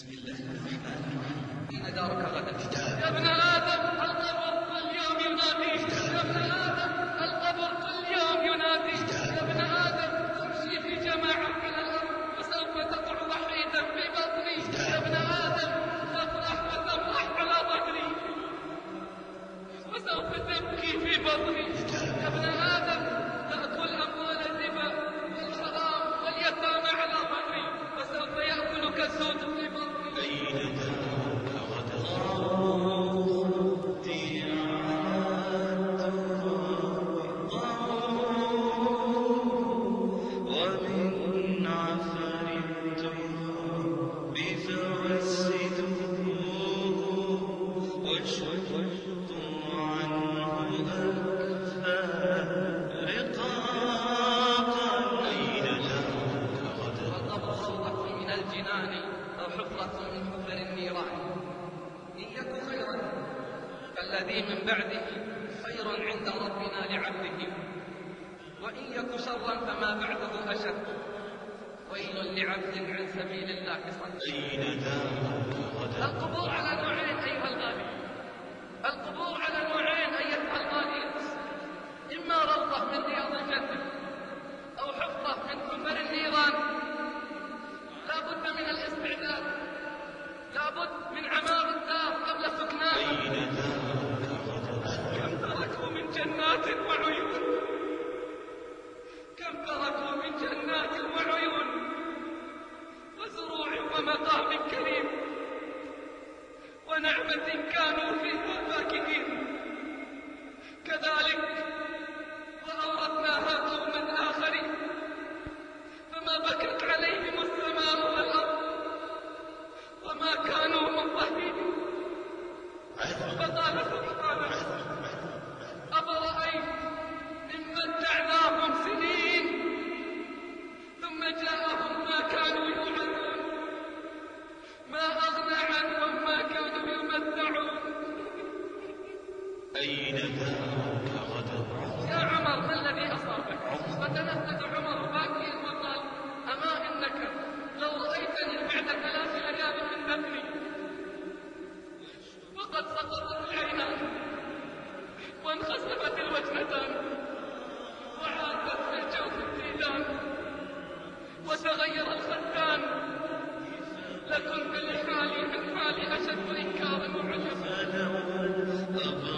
بسم الله الرحمن الرحيم. إن دارك غدا يا ابن آدم القبر أو حفرة من حفر النيران. إن يك خيرا. فالذي من بعده خير عند ربنا لعبده. وإن يك شرا فما بعده أشد. ويل لعبد عن سبيل الله صلى الله عليه وسلم بيننا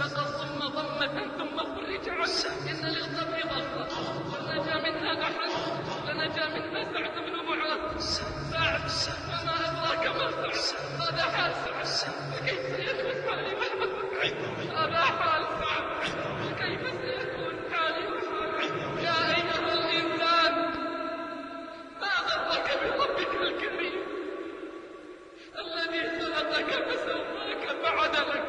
أطلق الضم ضمة ثم خرج عنه إن للقبر ضمة ونجا منها نحن ونجا منها سعد بن معاذ. سعد فما أدراك ما سعد هذا حال سعد فكيف سيكون حالي وحالك هذا حال سعد فكيف سيكون حالي وحالك يا أيها الإنسان ما غرك بربك الكريم؟ الذي خلقك فسواك فعدلك.